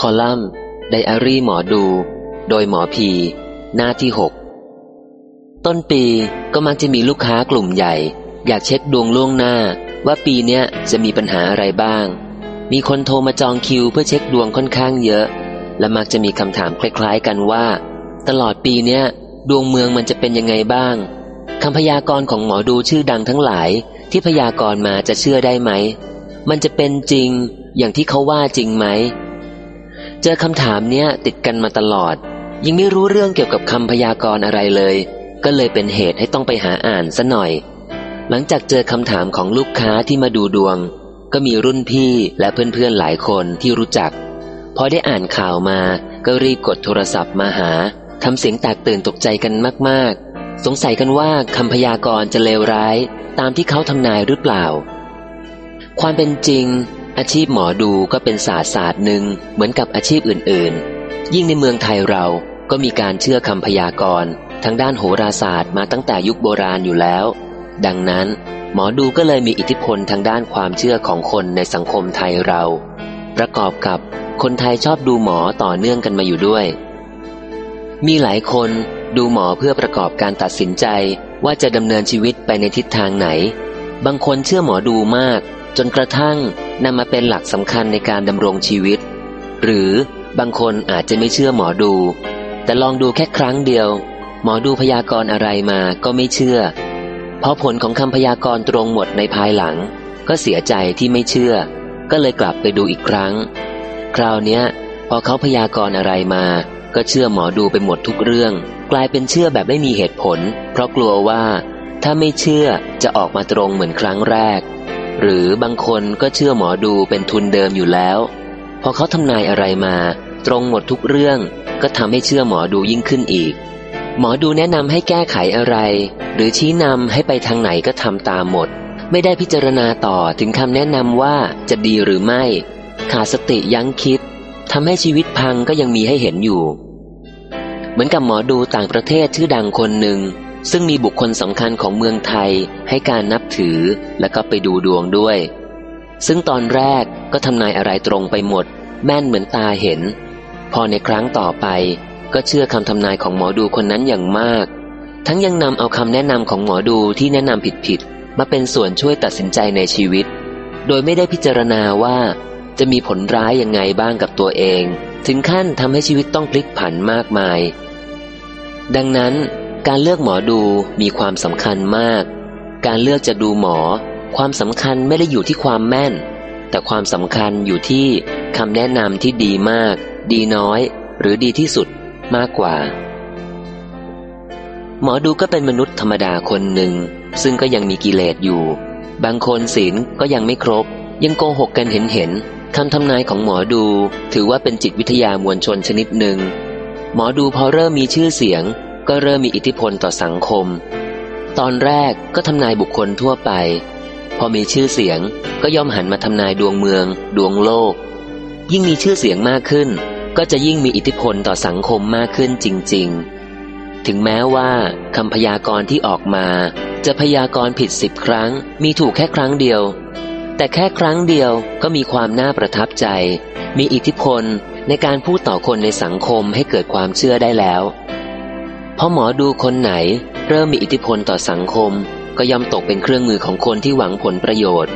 คอลัมน์ไดอารี่หมอดู โดยหมอพี หน้าที่ 6 ต้นปีก็มักจะมีลูกค้ากลุ่มใหญ่ อยากเช็คดวงล่วงหน้า ว่าปีเนี้ยจะมีปัญหาอะไรบ้าง มีคนโทรมาจองคิวเพื่อเช็คดวงค่อนข้างเยอะ และมักจะมีคำถามคล้ายๆกันว่า ตลอดปีเนี้ยดวงเมืองมันจะเป็นยังไงบ้างคำพยากรณ์ของหมอดูชื่อดังทั้งหลาย ที่พยากรณ์มาจะเชื่อได้ไหม มันจะเป็นจริงอย่างที่เขาว่าจริงไหม เจอคำถามเนี้ยติดกันมาตลอด ยังไม่รู้เรื่องเกี่ยวกับคำพยากรณ์อะไรเลย ก็เลยเป็นเหตุให้ต้องไปหาอ่านซะหน่อย หลังจากเจอคำถามของลูกค้าที่มาดูดวง ก็มีรุ่นพี่และเพื่อนๆหลายคนที่รู้จัก พอได้อ่านข่าวมาก็รีบกดโทรศัพท์มาหาทำเสียงแตกตื่นตกใจกันมากๆ สงสัยกันว่าคำพยากรณ์จะเลวร้าย ตามที่เขาทำนายหรือเปล่า ความเป็นจริง อาชีพหมอดูก็เป็นศาสตร์ศาสตร์หนึ่งเหมือนกับอาชีพอื่นๆ ยิ่งในเมืองไทยเราก็มีการเชื่อคำพยากรณ์ทางด้านโหราศาสตร์มาตั้งแต่ยุคโบราณอยู่แล้ว ดังนั้น หมอดูก็เลยมีอิทธิพลทางด้านความเชื่อของคนในสังคมไทยเรา ประกอบกับคนไทยชอบดูหมอต่อเนื่องกันมาอยู่ด้วย มีหลายคนดูหมอเพื่อประกอบการตัดสินใจว่าจะดำเนินชีวิตไปในทิศทางไหน บางคนเชื่อหมอดูมาก จนกระทั่งนำมาเป็นหลักสำคัญในการดำรงชีวิต หรือบางคนอาจจะไม่เชื่อหมอดู แต่ลองดูแค่ครั้งเดียว หมอดูพยากรณ์อะไรมาก็ไม่เชื่อพอผลของคำพยากรณ์ตรงหมดในภายหลัง ก็เสียใจที่ไม่เชื่อ ก็เลยกลับไปดูอีกครั้ง คราวนี้พอเขาพยากรณ์อะไรมา ก็เชื่อหมอดูไปหมดทุกเรื่อง กลายเป็นเชื่อแบบไม่มีเหตุผล เพราะกลัวว่า ถ้าไม่เชื่อจะออกมาตรงเหมือนครั้งแรก หรือบางคนก็เชื่อหมอดูเป็นทุนเดิมอยู่แล้ว พอเขาทำนายอะไรมา ตรงหมดทุกเรื่อง ก็ทำให้เชื่อหมอดูยิ่งขึ้นอีก หมอดูแนะนำให้แก้ไขอะไร หรือชี้นำให้ไปทางไหนก็ทำตามหมด ไม่ได้พิจารณาต่อถึงคำแนะนำว่าจะดีหรือไม่ ขาดสติยั้งคิดทำให้ชีวิตพังก็ยังมีให้เห็นอยู่ เหมือนกับหมอดูต่างประเทศชื่อดังคนหนึ่ง ซึ่งมีบุคคลสำคัญของเมืองไทยให้การนับถือแล้วก็ไปดูดวงด้วย ซึ่งตอนแรกก็ทำนายอะไรตรงไปหมด แม่นเหมือนตาเห็น พอในครั้งต่อไป ก็เชื่อคำทำนายของหมอดูคนนั้นอย่างมาก ทั้งยังนำเอาคำแนะนำของหมอดูที่แนะนำผิดๆมาเป็นส่วนช่วยตัดสินใจในชีวิต โดยไม่ได้พิจารณาว่าจะมีผลร้ายยังไงบ้างกับตัวเอง ถึงขั้นทำให้ชีวิตต้องพลิกผันมากมาย ดังนั้น การเลือกหมอดูมีความสำคัญมาก การเลือกจะดูหมอ ความสำคัญไม่ได้อยู่ที่ความแม่น แต่ความสำคัญอยู่ที่คำแนะนำที่ดีมาก ดีน้อย หรือดีที่สุดมากกว่า หมอดูก็เป็นมนุษย์ธรรมดาคนหนึ่ง ซึ่งก็ยังมีกิเลสอยู่ บางคนศีลก็ยังไม่ครบ ยังโกหกกันเห็นเห็นคำทำนายของหมอดูถือว่าเป็นจิตวิทยามวลชนชนิดหนึ่ง หมอดูพอเริ่มมีชื่อเสียง ก็เริ่มมีอิทธิพลต่อสังคม ตอนแรกก็ทำนายบุคคลทั่วไป พอมีชื่อเสียงก็ย่อมหันมาทำนายดวงเมือง ดวงโลก ยิ่งมีชื่อเสียงมากขึ้น ก็จะยิ่งมีอิทธิพลต่อสังคมมากขึ้นจริง ๆ ถึงแม้ว่าคำพยากรณ์ที่ออกมา จะพยากรณ์ผิดสิบครั้ง มีถูกแค่ครั้งเดียว แต่แค่ครั้งเดียวก็มีความน่าประทับใจ มีอิทธิพลในการพูดต่อคนในสังคมให้เกิดความเชื่อได้แล้ว เพราะหมอดูคนไหนเริ่มมีอิทธิพลต่อสังคม ก็ย่อมตกเป็นเครื่องมือของคนที่หวังผลประโยชน์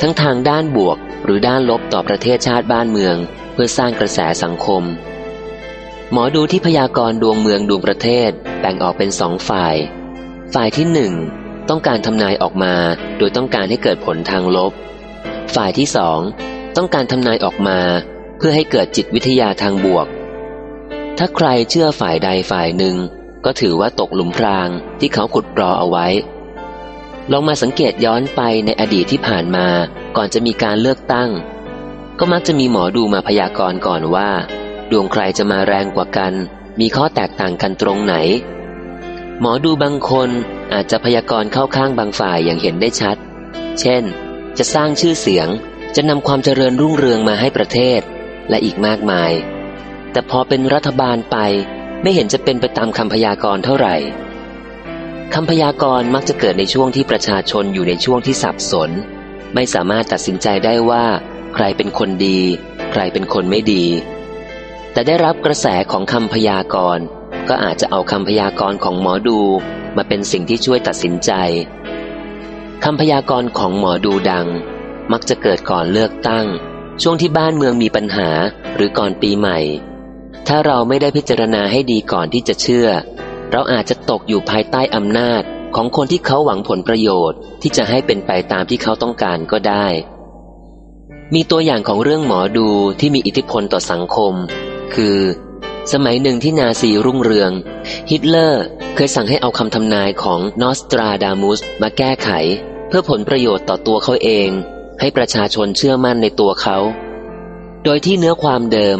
ทั้งทางด้านบวกหรือด้านลบต่อประเทศชาติบ้านเมือง เพื่อสร้างกระแสสังคม หมอดูที่พยากรณ์ดวงเมืองดวงประเทศแบ่งออกเป็นสองฝ่าย ฝ่ายที่หนึ่งต้องการทำนายออกมา โดยต้องการให้เกิดผลทางลบ ฝ่ายที่สองต้องการทำนายออกมา เพื่อให้เกิดจิตวิทยาทางบวก ถ้าใครเชื่อฝ่ายใดฝ่ายหนึ่ง ก็ถือว่าตกหลุมพรางที่เขาขุดรอเอาไว้ ลองมาสังเกตย้อนไปในอดีตที่ผ่านมาก่อนจะมีการเลือกตั้ง ก็มักจะมีหมอดูมาพยากรณ์ก่อนว่า ดวงใครจะมาแรงกว่ากัน มีข้อแตกต่างกันตรงไหน หมอดูบางคนอาจจะพยากรณ์เข้าข้างบางฝ่ายอย่างเห็นได้ชัด เช่น จะสร้างชื่อเสียงจะนำความเจริญรุ่งเรืองมาให้ประเทศและอีกมากมาย แต่พอเป็นรัฐบาลไป ไม่เห็นจะเป็นไปตามคำพยากรณ์เท่าไหร่คำพยากรณ์มักจะเกิดในช่วงที่ประชาชนอยู่ในช่วงที่สับสน ไม่สามารถตัดสินใจได้ว่า ใครเป็นคนดี ใครเป็นคนไม่ดี แต่ได้รับกระแสของคำพยากรณ์ ก็อาจจะเอาคำพยากรณ์ของหมอดูมาเป็นสิ่งที่ช่วยตัดสินใจคำพยากรณ์ของหมอดูดัง มักจะเกิดก่อนเลือกตั้ง ช่วงที่บ้านเมืองมีปัญหาหรือก่อนปีใหม่ ถ้าเราไม่ได้พิจารณาให้ดีก่อนที่จะเชื่อ เราอาจจะตกอยู่ภายใต้อำนาจของคนที่เขาหวังผลประโยชน์ที่จะให้เป็นไปตามที่เขาต้องการก็ได้ มีตัวอย่างของเรื่องหมอดูที่มีอิทธิพลต่อสังคม คือ สมัยหนึ่งที่นาซีรุ่งเรือง ฮิตเลอร์เคยสั่งให้เอาคำทำนายของนอสตราดามุสมาแก้ไข เพื่อผลประโยชน์ต่อตัวเขาเอง ให้ประชาชนเชื่อมั่นในตัวเขา โดยที่เนื้อความเดิม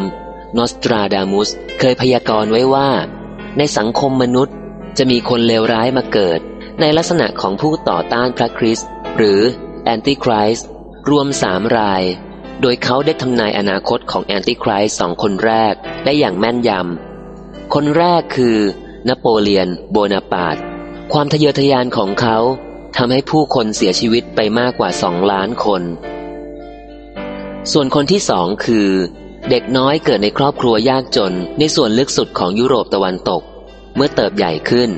นอสตราดามุสเคยพยากรณ์ไว้ว่า ในสังคมมนุษย์จะมีคนเลวร้ายมาเกิด ในลักษณะของผู้ต่อต้านพระคริสต์หรือแอนติคริสต์รวมสามราย โดยเขาได้ทำนายอนาคตของแอนติคริสต์สองคนแรกได้อย่างแม่นยำ คนแรกคือนโปเลียนโบนาปาร์ตความทะเยอทะยานของเขาทำให้ผู้คนเสียชีวิตไปมากกว่าสองล้านคน ส่วนคนที่สองคือ เด็กน้อยเกิดในครอบครัวยากจนในส่วนลึกสุดของยุโรปตะวันตก เมื่อเติบใหญ่ขึ้น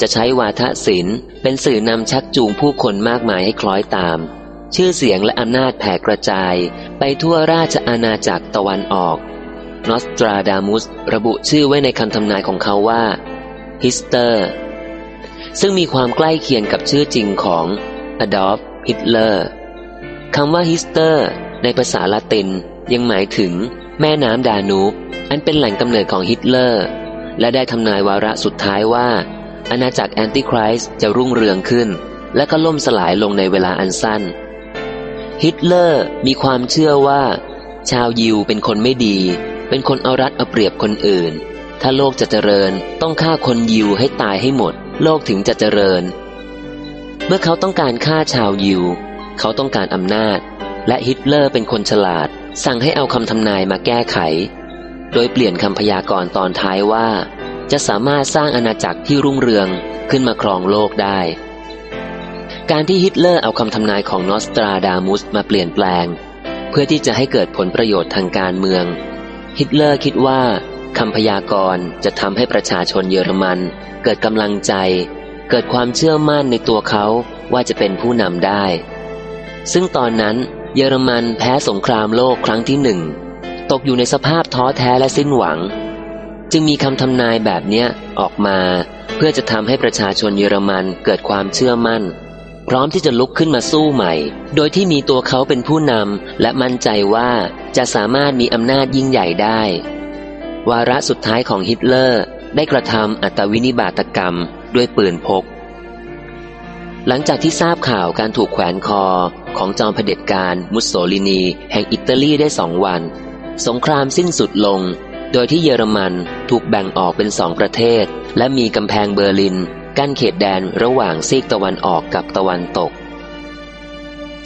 จะใช้วาทศิลป์เป็นสื่อนำชักจูงผู้คนมากมายให้คล้อยตาม ชื่อเสียงและอำนาจแผ่กระจายไปทั่วราชอาณาจักรตะวันออกนอสตราดามุสระบุชื่อไว้ในคำทำนายของเขาว่าฮิสเตอร์ ซึ่งมีความใกล้เคียงกับชื่อจริงของอดอล์ฟฮิตเลอร์คำว่า Hister ในภาษาละตินยังหมายถึง แม่น้ำดานูบอันเป็นแหล่งกำเนิดของฮิตเลอร์ และได้ทำนายวาระสุดท้ายว่า อาณาจักรแอนติคริสจะรุ่งเรืองขึ้น และก็ล่มสลายลงในเวลาอันสั้น ฮิตเลอร์มีความเชื่อว่า ชาวยิวเป็นคนไม่ดี เป็นคนเอารัดเอาเปรียบคนอื่น ถ้าโลกจะเจริญต้องฆ่าคนยิวให้ตายให้หมด โลกถึงจะเจริญ เมื่อเขาต้องการฆ่าชาวยิว เขาต้องการอำนาจ และฮิตเลอร์เป็นคนฉลาด สั่งให้เอาคำทำนายมาแก้ไข โดยเปลี่ยนคำพยากรณ์ตอนท้ายว่า จะสามารถสร้างอาณาจักรที่รุ่งเรืองขึ้นมาครองโลกได้ การที่ฮิตเลอร์เอาคำทำนายของนอสตราดามุสมาเปลี่ยนแปลง เพื่อที่จะให้เกิดผลประโยชน์ทางการเมือง ฮิตเลอร์คิดว่าคำพยากรณ์จะทำให้ประชาชนเยอรมัน เกิดกำลังใจ เกิดความเชื่อมั่นในตัวเขาว่าจะเป็นผู้นำได้ ซึ่งตอนนั้น เยอรมันแพ้สงครามโลกครั้งที่หนึ่ง ตกอยู่ในสภาพท้อแท้และสิ้นหวัง จึงมีคำทำนายแบบเนี้ยออกมา เพื่อจะทำให้ประชาชนเยอรมันเกิดความเชื่อมั่น พร้อมที่จะลุกขึ้นมาสู้ใหม่ โดยที่มีตัวเขาเป็นผู้นำและมั่นใจว่าจะสามารถมีอำนาจยิ่งใหญ่ได้ วาระสุดท้ายของฮิตเลอร์ได้กระทำอัตวินิบาตกรรมด้วยปืนพก หลังจากที่ทราบข่าวการถูกแขวนคอของจอมเผด็จการมุสโสลินี แห่งอิตาลีได้สองวัน สงครามสิ้นสุดลง โดยที่เยอรมันถูกแบ่งออกเป็นสองประเทศ และมีกำแพงเบอร์ลิน กั้นเขตแดนระหว่างซีกตะวันออกกับตะวันตก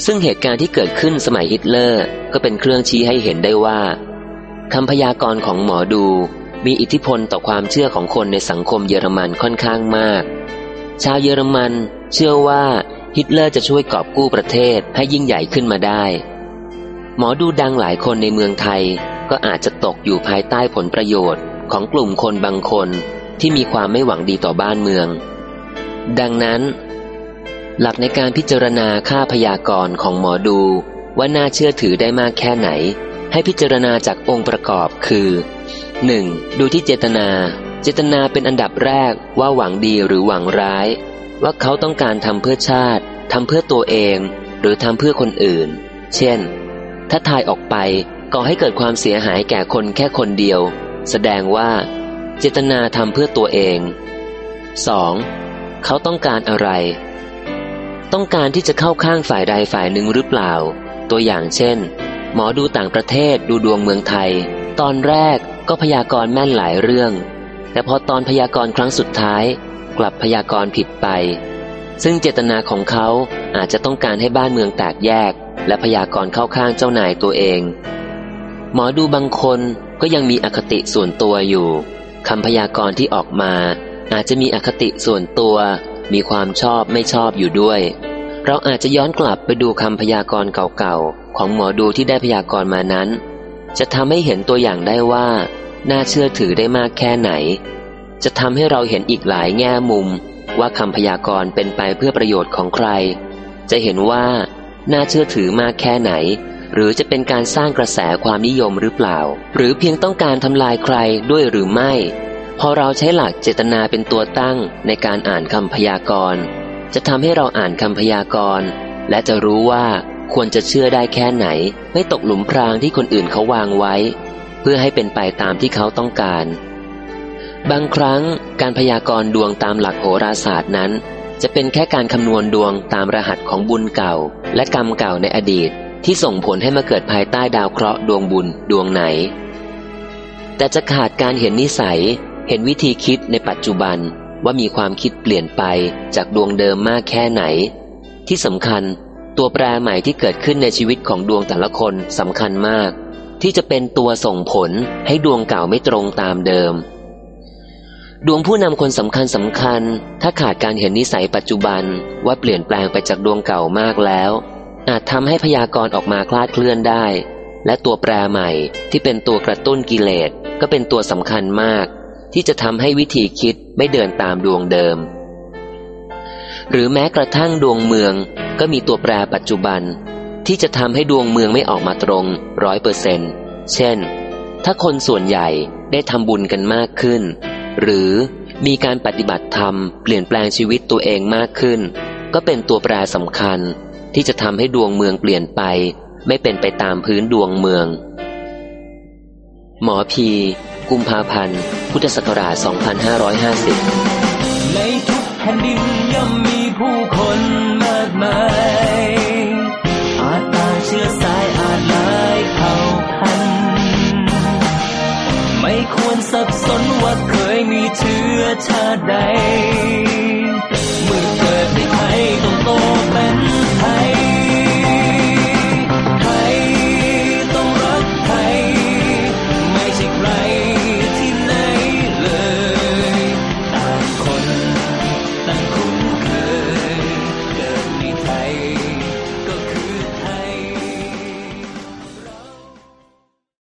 ซึ่งเหตุการณ์ที่เกิดขึ้นสมัยฮิตเลอร์ก็เป็นเครื่องชี้ให้เห็นได้ว่าคำพยากรณ์ของหมอดูมีอิทธิพลต่อความเชื่อของคนในสังคมเยอรมันค่อนข้างมาก ชาวเยอรมัน เชื่อว่าฮิตเลอร์จะช่วยกอบกู้ประเทศให้ยิ่งใหญ่ขึ้นมาได้ หมอดูดังหลายคนในเมืองไทยก็อาจจะตกอยู่ภายใต้ผลประโยชน์ของกลุ่มคนบางคนที่มีความไม่หวังดีต่อบ้านเมือง ดังนั้น หลักในการพิจารณาค่าพยากรณ์ของหมอดูว่าน่าเชื่อถือได้มากแค่ไหน ให้พิจารณาจากองค์ประกอบคือ 1. ดูที่เจตนา เจตนาเป็นอันดับแรกว่าหวังดีหรือหวังร้าย ว่าเขาต้องการทำเพื่อชาติทำเพื่อตัวเอง หรือทำเพื่อคนอื่น เช่น ถ้าทายออกไปก่อให้เกิดความเสียหายแก่คนแค่คนเดียว แสดงว่า เจตนาทำเพื่อตัวเอง 2. เขาต้องการอะไร ต้องการที่จะเข้าข้างฝ่ายใดฝ่ายหนึ่งหรือเปล่า ตัวอย่างเช่น หมอดูต่างประเทศดูดวงเมืองไทย ตอนแรกก็พยากรณ์แม่นหลายเรื่อง แต่พอตอนพยากรณ์ครั้งสุดท้าย กลับพยากรณ์ผิดไป ซึ่งเจตนาของเขาอาจจะต้องการให้บ้านเมืองแตกแยก และพยากรณ์เข้าข้างเจ้านายตัวเอง หมอดูบางคนก็ยังมีอคติส่วนตัวอยู่คำพยากรณ์ที่ออกมา อาจจะมีอคติส่วนตัว มีความชอบไม่ชอบอยู่ด้วย เราอาจจะย้อนกลับไปดูคำพยากรณ์เก่าๆของหมอดูที่ได้พยากรณ์มานั้น จะทำให้เห็นตัวอย่างได้ว่า น่าเชื่อถือได้มากแค่ไหน จะทำให้เราเห็นอีกหลายแง่มุม ว่าคำพยากรณ์เป็นไปเพื่อประโยชน์ของใคร จะเห็นว่า น่าเชื่อถือมากแค่ไหน หรือจะเป็นการสร้างกระแสความนิยมหรือเปล่า หรือเพียงต้องการทำลายใครด้วยหรือไม่ พอเราใช้หลักเจตนาเป็นตัวตั้งในการอ่านคำพยากรณ์ จะทำให้เราอ่านคำพยากรณ์ และจะรู้ว่าควรจะเชื่อได้แค่ไหน ไม่ตกหลุมพรางที่คนอื่นเขาวางไว้ เพื่อให้เป็นไปตามที่เขาต้องการ บางครั้งการพยากรณ์ดวงตามหลักโหราศาสตร์นั้น จะเป็นแค่การคำนวณดวงตามรหัสของบุญเก่า และกรรมเก่าในอดีต ที่ส่งผลให้มาเกิดภายใต้ดาวเคราะห์ดวงบุญดวงไหน แต่จะขาดการเห็นนิสัย เห็นวิธีคิดในปัจจุบันว่ามีความคิดเปลี่ยนไปจากดวงเดิมมากแค่ไหน ที่สำคัญตัวแปรใหม่ที่เกิดขึ้นในชีวิตของดวงแต่ละคนสำคัญมาก ที่จะเป็นตัวส่งผลให้ดวงเก่าไม่ตรงตามเดิม ดวงผู้นำคนสำคัญสำคัญ ถ้าขาดการเห็นนิสัยปัจจุบันว่าเปลี่ยนแปลงไปจากดวงเก่ามากแล้ว อาจทำให้พยากรณ์ออกมาคลาดเคลื่อนได้ และตัวแปรใหม่ที่เป็นตัวกระตุ้นกิเลสก็เป็นตัวสำคัญมาก ที่จะทำให้วิธีคิดไม่เดินตามดวงเดิม หรือแม้กระทั่งดวงเมืองก็มีตัวแปรปัจจุบัน ที่จะทำให้ดวงเมืองไม่ออกมาตรงร้อยเปอร์เซนเช่น ถ้าคนส่วนใหญ่ได้ทำบุญกันมากขึ้น หรือมีการปฏิบัติธรรมเปลี่ยนแปลงชีวิตตัวเองมากขึ้น ก็เป็นตัวแปรสำคัญ ที่จะทำให้ดวงเมืองเปลี่ยนไป ไม่เป็นไปตามพื้นดวงเมือง หมอพี กุมภาพันธ์ พุทธศักราช 2550 ในทุกแผ่นดินย่อมมีผู้คนมากมาย สับสนว่าเคยมีเชื้อชาติใด